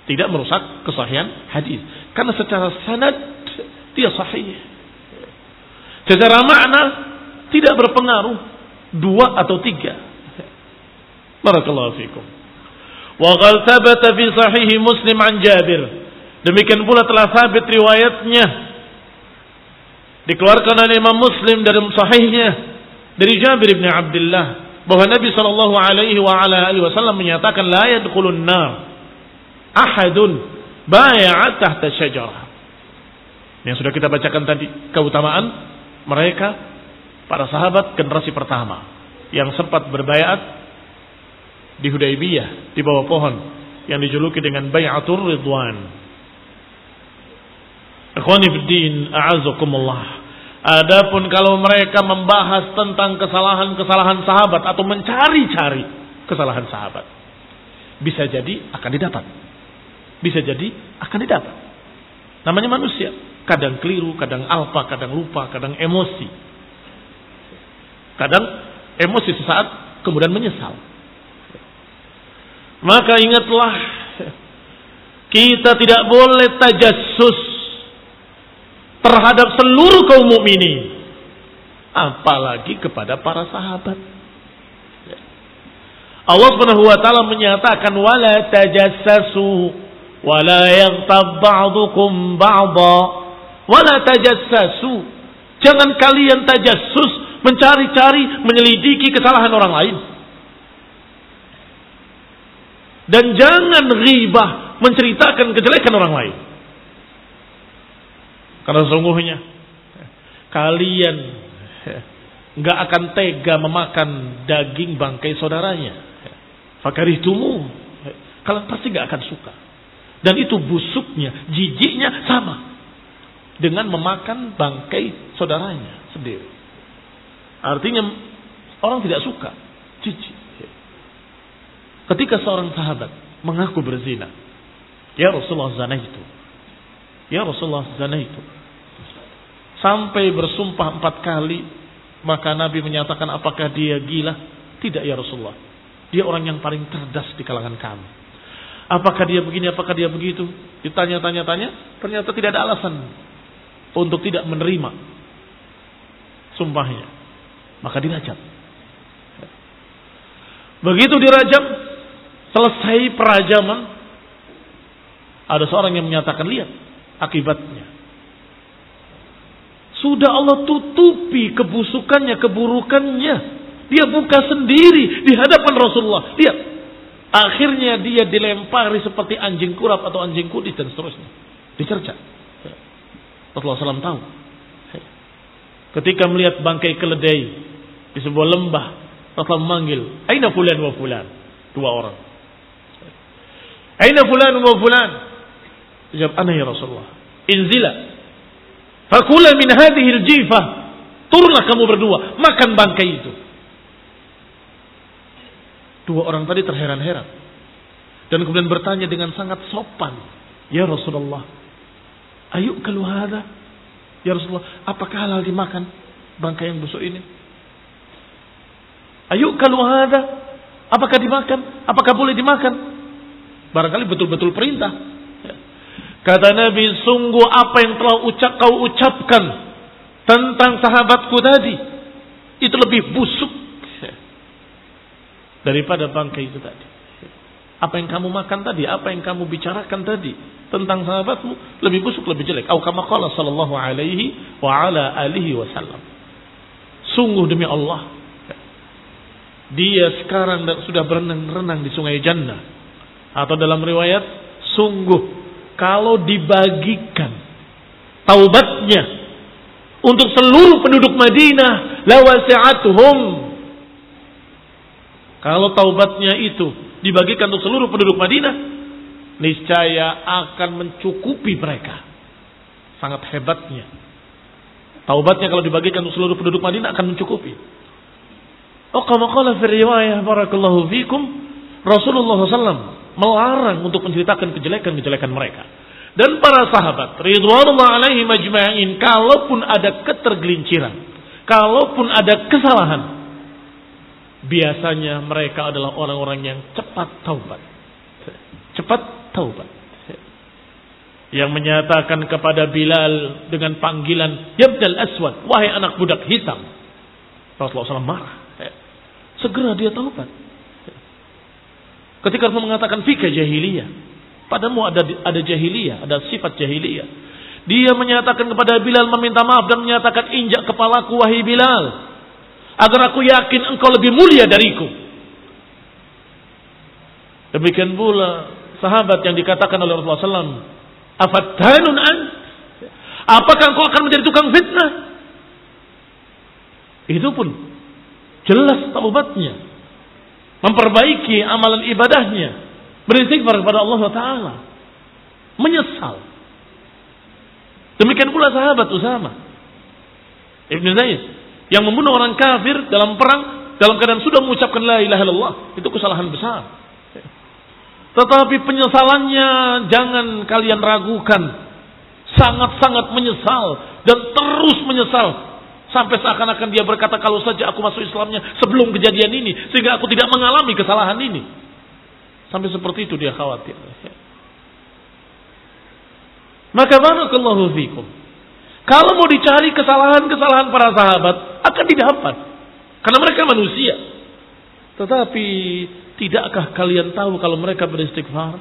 tidak merusak kesahihan hadis. Karena secara sanad dia sahih. Secara makna tidak berpengaruh dua atau tiga. Barakallahu fikum. Wa qal thabata fi sahih Muslim an Jabir. Demikian pula telah sabit riwayatnya dikeluarkan oleh Imam Muslim dari sahihnya dari Jabir bin Abdullah bahwa Nabi sallallahu alaihi wa ala alihi wasallam menyatakan la yadkhulun nar ahadun bay'at tahta syajarah. Yang sudah kita bacakan tadi keutamaan mereka para sahabat generasi pertama yang sempat berbayat di Hudaybiyah di bawah pohon yang dijuluki dengan Bay'atur Ridwan. Ikhwani fiddin, a'azakumullah. Adapun kalau mereka membahas tentang kesalahan-kesalahan sahabat atau mencari-cari kesalahan sahabat, bisa jadi akan didapat bisa jadi akan didapat. Namanya manusia. Kadang keliru, kadang alpa, kadang lupa, kadang emosi. Kadang emosi sesaat kemudian menyesal. Maka ingatlah kita tidak boleh tajassus terhadap seluruh kaum mukminin. Apalagi kepada para sahabat. Allah Subhanahu wa taala menyatakan wala tajassasu wala yaghtab ba'dukum ba'dha. Wala tajassasu. Jangan kalian tajassus mencari-cari menyelidiki kesalahan orang lain dan jangan ghibah menceritakan kejelekan orang lain karena sesungguhnya kalian nggak akan tega memakan daging bangkai saudaranya fakarihtumu kalian pasti nggak akan suka dan itu busuknya, jijiknya sama. Dengan memakan bangkai saudaranya sendiri. Artinya orang tidak suka, jijik. Ketika seorang sahabat mengaku berzina. Ya Rasulullah zina itu. Ya Rasulullah zina itu. Sampai bersumpah empat kali. Maka Nabi menyatakan apakah dia gila? Tidak ya Rasulullah. Dia orang yang paling cerdas di kalangan kami. Apakah dia begini, apakah dia begitu? Ditanya-tanya-tanya, ternyata tidak ada alasan untuk tidak menerima sumpahnya. Maka dirajam. Begitu dirajam, selesai perajaman, ada seorang yang menyatakan lihat akibatnya. Sudah Allah tutupi kebusukannya, keburukannya. Dia buka sendiri di hadapan Rasulullah. Lihat. Akhirnya dia dilempari seperti anjing kurap atau anjing kudis dan seterusnya. Dicerca. Rasulullah SAW tahu. Ketika melihat bangkai keledai di sebuah lembah, Rasulullah memanggil, Aina fulan wa fulan. Dua orang. Aina fulan wa fulan. Jawab, Ana ya Rasulullah. Inzila. Fakula min hadihil jifah. Turunlah kamu berdua. Makan bangkai itu. Dua orang tadi terheran-heran. Dan kemudian bertanya dengan sangat sopan. Ya Rasulullah. Ayo keluar Ya Rasulullah, apakah halal dimakan bangkai yang busuk ini? Ayo kalau ada, apakah dimakan? Apakah boleh dimakan? Barangkali betul-betul perintah. Kata Nabi, sungguh apa yang telah ucap kau ucapkan tentang sahabatku tadi itu lebih busuk daripada bangkai itu tadi. Apa yang kamu makan tadi, apa yang kamu bicarakan tadi tentang sahabatmu lebih busuk, lebih jelek. Au kama sallallahu alaihi wa ala alihi wasallam. Sungguh demi Allah, dia sekarang sudah berenang-renang di sungai Jannah. Atau dalam riwayat, sungguh kalau dibagikan taubatnya untuk seluruh penduduk Madinah, lawasi'atuhum. Kalau taubatnya itu dibagikan untuk seluruh penduduk Madinah, niscaya akan mencukupi mereka. Sangat hebatnya. Taubatnya kalau dibagikan untuk seluruh penduduk Madinah akan mencukupi. Oh, kama qala fi riwayah barakallahu fikum, Rasulullah SAW melarang untuk menceritakan kejelekan-kejelekan mereka. Dan para sahabat, ridwanullah alaihi majma'in, kalaupun ada ketergelinciran, kalaupun ada kesalahan, biasanya mereka adalah orang-orang yang cepat taubat. Cepat taubat. Yang menyatakan kepada Bilal dengan panggilan Yabdal Aswad, wahai anak budak hitam. Rasulullah SAW marah. Segera dia taubat. Ketika Rasul mengatakan fika jahiliyah, padamu ada ada jahiliyah, ada sifat jahiliyah. Dia menyatakan kepada Bilal meminta maaf dan menyatakan injak kepalaku wahai Bilal agar aku yakin engkau lebih mulia dariku. Demikian pula sahabat yang dikatakan oleh Rasulullah SAW, afatanun an? Apakah engkau akan menjadi tukang fitnah? Itu pun jelas taubatnya, memperbaiki amalan ibadahnya, beristighfar kepada Allah Taala, menyesal. Demikian pula sahabat Usama Ibn Zaid yang membunuh orang kafir dalam perang dalam keadaan sudah mengucapkan la ilaha illallah itu kesalahan besar. Tetapi penyesalannya jangan kalian ragukan. Sangat-sangat menyesal dan terus menyesal sampai seakan-akan dia berkata kalau saja aku masuk Islamnya sebelum kejadian ini sehingga aku tidak mengalami kesalahan ini. Sampai seperti itu dia khawatir. Maka barakallahu fikum. Kalau mau dicari kesalahan-kesalahan para sahabat, akan didapat. Karena mereka manusia. Tetapi, tidakkah kalian tahu kalau mereka beristighfar?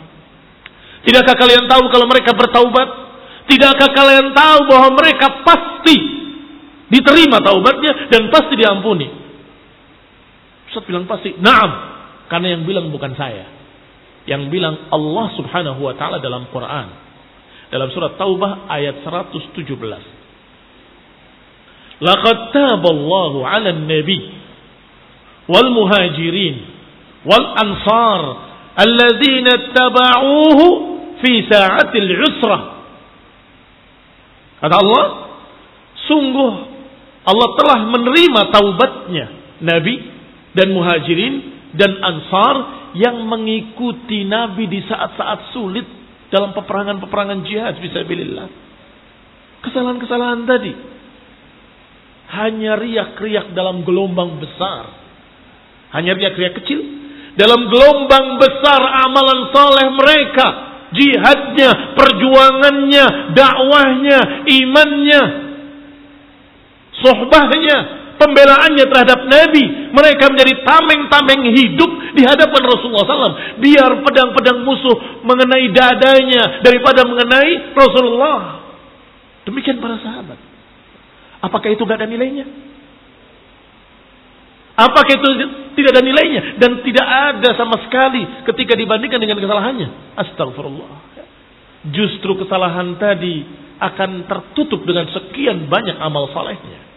Tidakkah kalian tahu kalau mereka bertaubat? Tidakkah kalian tahu bahwa mereka pasti diterima taubatnya dan pasti diampuni? Ustaz bilang pasti, naam. Karena yang bilang bukan saya. Yang bilang Allah subhanahu wa ta'ala dalam Quran. Dalam surat Taubah ayat 117. Laqad taballahu 'ala an-nabi wal muhajirin wal ansar alladzina tabauhu fi sa'atil usrah. Kata Allah, sungguh Allah telah menerima taubatnya Nabi dan muhajirin dan ansar yang mengikuti Nabi di saat-saat sulit dalam peperangan-peperangan jihad fisabilillah. Kesalahan-kesalahan tadi hanya riak-riak dalam gelombang besar. Hanya riak-riak kecil. Dalam gelombang besar amalan soleh mereka. Jihadnya, perjuangannya, dakwahnya, imannya. Sohbahnya, pembelaannya terhadap Nabi. Mereka menjadi tameng-tameng hidup di hadapan Rasulullah SAW. Biar pedang-pedang musuh mengenai dadanya daripada mengenai Rasulullah. Demikian para sahabat. Apakah itu gak ada nilainya? Apakah itu tidak ada nilainya? Dan tidak ada sama sekali ketika dibandingkan dengan kesalahannya. Astagfirullah. Justru kesalahan tadi akan tertutup dengan sekian banyak amal salehnya.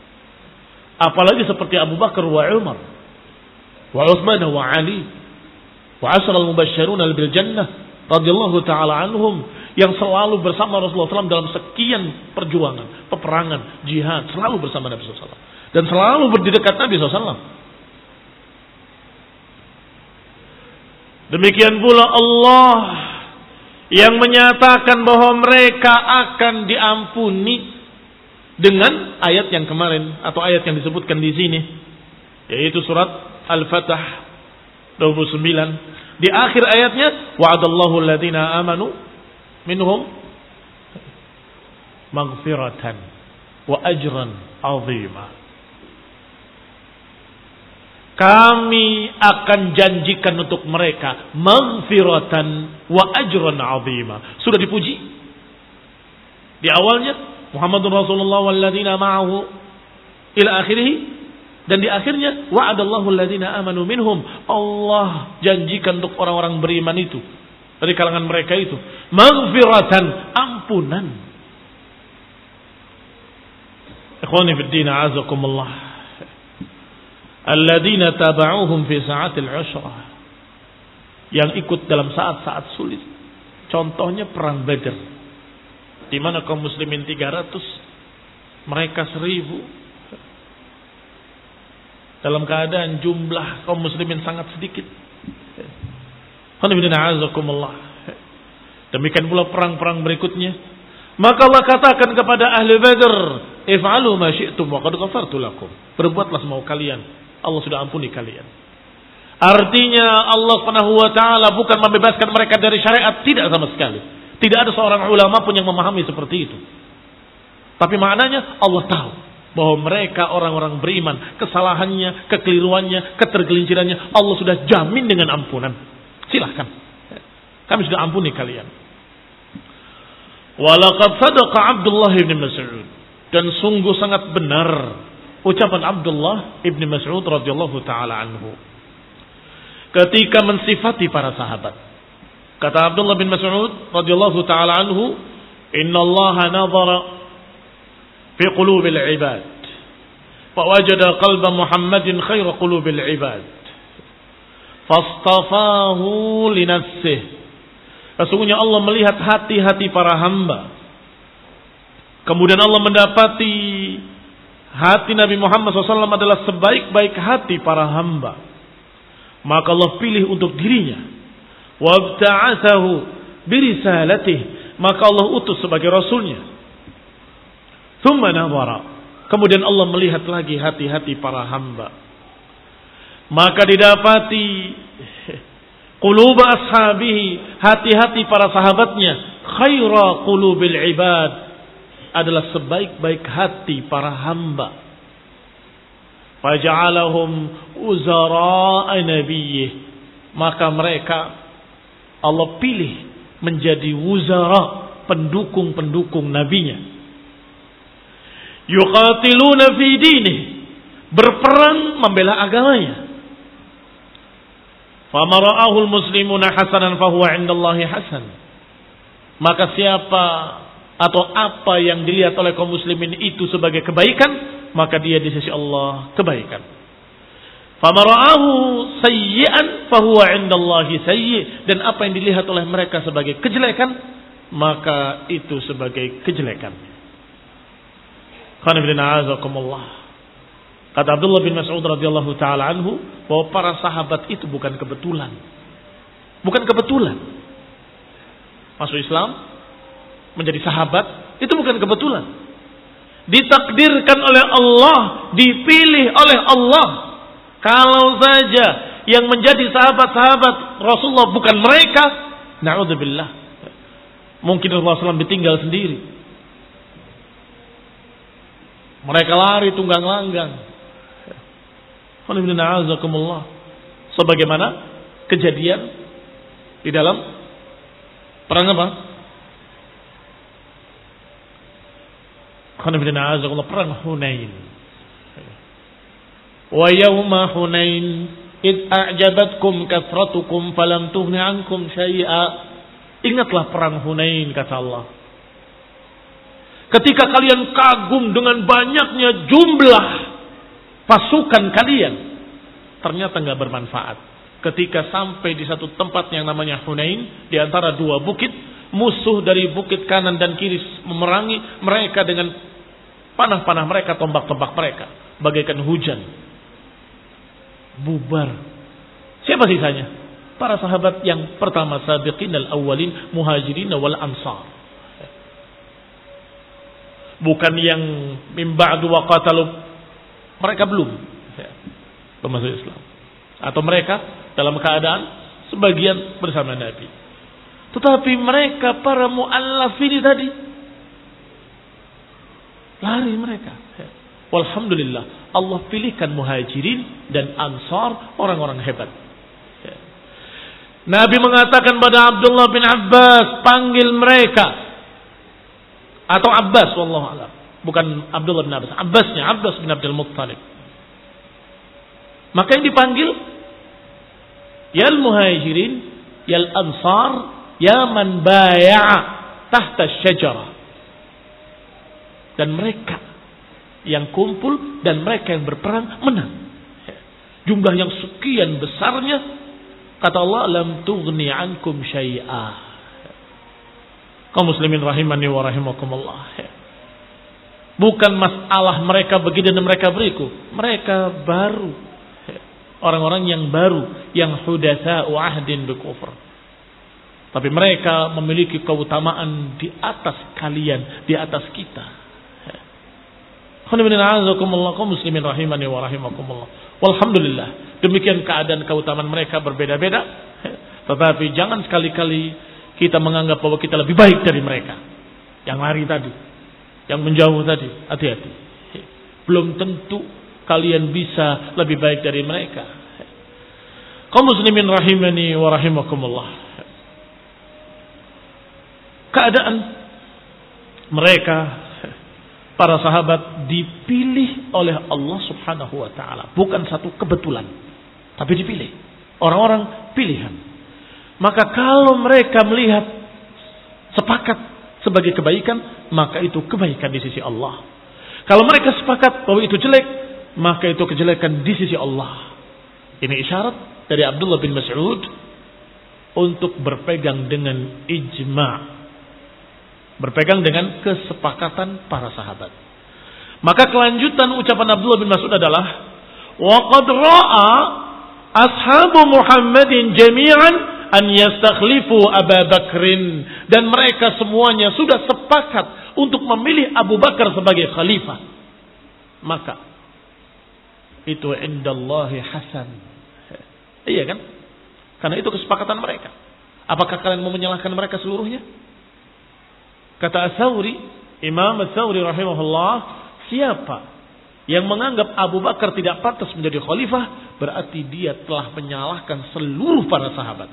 Apalagi seperti Abu Bakar wa Umar wa Utsman wa Ali wa asr al-mubasysyirun bil jannah radhiyallahu taala anhum yang selalu bersama Rasulullah SAW dalam sekian perjuangan, peperangan, jihad, selalu bersama Nabi SAW. Dan selalu berdekat Nabi SAW. Demikian pula Allah yang menyatakan bahwa mereka akan diampuni dengan ayat yang kemarin atau ayat yang disebutkan di sini yaitu surat Al-Fatah 29 di akhir ayatnya wa'adallahu alladziina amanu minhum maghfiratan wa ajran 'azima kami akan janjikan untuk mereka maghfiratan wa ajran azima. Sudah dipuji. Di awalnya Muhammadur Rasulullah walladzina ma'ahu ila akhirih. Dan di akhirnya wa'adallahu alladzina amanu minhum. Allah janjikan untuk orang-orang beriman itu dari kalangan mereka itu maghfiratan ampunan. Ikhwani fi din azakumullah alladzina taba'uhum fi sa'atil usrah yang ikut dalam saat-saat sulit. Contohnya perang Badar di mana kaum muslimin 300 mereka 1000 dalam keadaan jumlah kaum muslimin sangat sedikit. Demikian pula perang-perang berikutnya. Maka Allah katakan kepada ahli Badar if'alu ma syi'tum wa lakum. Berbuatlah semau kalian. Allah sudah ampuni kalian. Artinya Allah Subhanahu wa bukan membebaskan mereka dari syariat. Tidak sama sekali. Tidak ada seorang ulama pun yang memahami seperti itu. Tapi maknanya Allah tahu bahwa mereka orang-orang beriman, kesalahannya, kekeliruannya, ketergelincirannya Allah sudah jamin dengan ampunan. Silahkan. Kami sudah ampuni kalian. Walaqad sadaqa Abdullah bin Mas'ud dan sungguh sangat benar ucapan Abdullah ibni Mas'ud radhiyallahu taala anhu ketika mensifati para sahabat. Kata Abdullah bin Mas'ud radhiyallahu taala anhu, "Inna Allah nazara fi qulubil ibad, fawajada qalba Muhammadin khair qulubil ibad, fastafahu li nafsihi." Sesungguhnya Allah melihat hati-hati para hamba. Kemudian Allah mendapati hati Nabi Muhammad SAW adalah sebaik-baik hati para hamba. Maka Allah pilih untuk dirinya. Wabta'athahu birisalatih. Maka Allah utus sebagai rasulnya. Thumma nawara. Kemudian Allah melihat lagi hati-hati para hamba. Maka didapati quluba ashabihi, hati-hati para sahabatnya, khaira qulubil ibad, adalah sebaik-baik hati para hamba. Faja'alahum uzara'a nabiyyih. Maka mereka Allah pilih menjadi wuzara, pendukung-pendukung nabinya. Yuqatiluna fi dinih. Berperang membela agamanya. Famara'ahul muslimuna hasanan fahuwa indallahi hasan. Maka siapa atau apa yang dilihat oleh kaum muslimin itu sebagai kebaikan, maka dia di sisi Allah kebaikan. Famara'ahu sayyi'an fahuwa indallahi sayyi' dan apa yang dilihat oleh mereka sebagai kejelekan, maka itu sebagai kejelekan. Kata Abdullah bin Mas'ud radhiyallahu taala anhu bahwa para sahabat itu bukan kebetulan. Bukan kebetulan. Masuk Islam, menjadi sahabat itu bukan kebetulan. Ditakdirkan oleh Allah, dipilih oleh Allah. Kalau saja yang menjadi sahabat-sahabat Rasulullah bukan mereka, naudzubillah. Mungkin Rasulullah SAW ditinggal sendiri. Mereka lari tunggang langgang. Sebagaimana kejadian di dalam perang apa? Perang Hunain. Wa yawma Hunain id a'jabatkum kathratukum falam tughni ankum. Ingatlah perang Hunain kata Allah. Ketika kalian kagum dengan banyaknya jumlah pasukan kalian, ternyata nggak bermanfaat. Ketika sampai di satu tempat yang namanya Hunain, di antara dua bukit, musuh dari bukit kanan dan kiri memerangi mereka dengan panah-panah mereka, tombak-tombak mereka, bagaikan hujan. Bubar. Siapa sisanya? Para sahabat yang pertama sabiqin al-awwalin muhajirin wal ansar. Bukan yang mimba dua qatalu. Mereka belum. Belum masuk Islam. Atau mereka dalam keadaan sebagian bersama Nabi. Tetapi mereka para muallaf ini tadi lari mereka Walhamdulillah Allah pilihkan muhajirin dan ansar orang-orang hebat Nabi mengatakan pada Abdullah bin Abbas panggil mereka atau Abbas wallahu alam. Bukan Abdullah bin Abbas, Abbasnya Abbas bin Abdul Muttalib. Maka yang dipanggil yal muhajirin, yal ansar, ya man baya'a tahta syajarah. Dan mereka yang kumpul dan mereka yang berperang menang. Jumlah yang sekian besarnya kata Allah lam tughni ankum syai'ah kaum muslimin rahimani wa rahimakumullah. Bukan masalah mereka begini dan mereka beriku. Mereka baru. Orang-orang yang baru. Yang hudatha'u ahdin bikufr. Tapi mereka memiliki keutamaan di atas kalian. Di atas kita. Muslimin rahimani wa rahimakumullah. Walhamdulillah. Demikian keadaan keutamaan mereka berbeda-beda. Tetapi jangan sekali-kali kita menganggap bahwa kita lebih baik dari mereka. Yang lari tadi, yang menjauh tadi, hati-hati. Belum tentu kalian bisa lebih baik dari mereka. Kaum muslimin rahimani wa rahimakumullah. Keadaan mereka para sahabat dipilih oleh Allah Subhanahu wa taala, bukan satu kebetulan, tapi dipilih. Orang-orang pilihan. Maka kalau mereka melihat sepakat sebagai kebaikan, maka itu kebaikan di sisi Allah. Kalau mereka sepakat bahwa itu jelek, maka itu kejelekan di sisi Allah. Ini isyarat dari Abdullah bin Mas'ud untuk berpegang dengan ijma. Berpegang dengan kesepakatan para sahabat. Maka kelanjutan ucapan Abdullah bin Mas'ud adalah waqad ra'a ashabu Muhammadin jami'an an yastakhlifu Abu Bakrin dan mereka semuanya sudah sepakat untuk memilih Abu Bakar sebagai khalifah. Maka itu indallahi hasan. Iya kan? Karena itu kesepakatan mereka. Apakah kalian mau menyalahkan mereka seluruhnya? Kata Asauri, Imam Asauri rahimahullah, siapa yang menganggap Abu Bakar tidak pantas menjadi khalifah, berarti dia telah menyalahkan seluruh para sahabat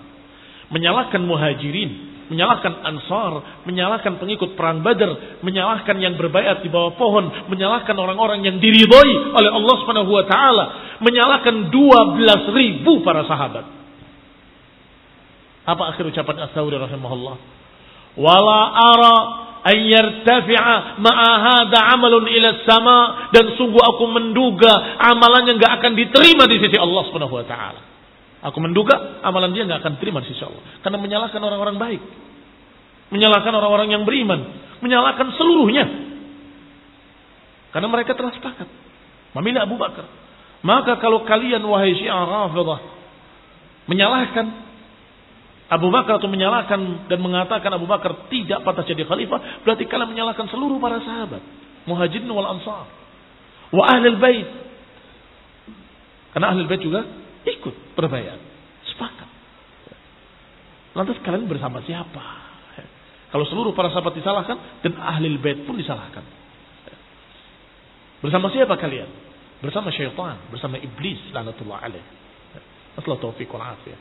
menyalahkan muhajirin, menyalahkan ansar, menyalahkan pengikut perang badar, menyalahkan yang berbayat di bawah pohon, menyalahkan orang-orang yang diridhoi oleh Allah Subhanahu wa taala, menyalahkan 12 ribu para sahabat. Apa akhir ucapan As-Sawri rahimahullah? Wala ara an yartafi'a ma'a hadha amalun ila sama dan sungguh aku menduga amalannya enggak akan diterima di sisi Allah Subhanahu wa taala. Aku menduga amalan dia nggak akan terima di sisi Allah. Karena menyalahkan orang-orang baik. Menyalahkan orang-orang yang beriman. Menyalahkan seluruhnya. Karena mereka telah sepakat. Memilih Abu Bakar. Maka kalau kalian wahai syiah rafidah. Menyalahkan Abu Bakar atau menyalahkan dan mengatakan Abu Bakar tidak patah jadi khalifah. Berarti kalian menyalahkan seluruh para sahabat. Muhajirin wal ansar. Wa ahlul bait. Karena ahlul bait juga Ikut berbayar. Sepakat. Lantas kalian bersama siapa? Kalau seluruh para sahabat disalahkan dan ahli bait pun disalahkan. Bersama siapa kalian? Bersama syaitan, bersama iblis lanatullah alaih. Asal taufiq wal afiyah.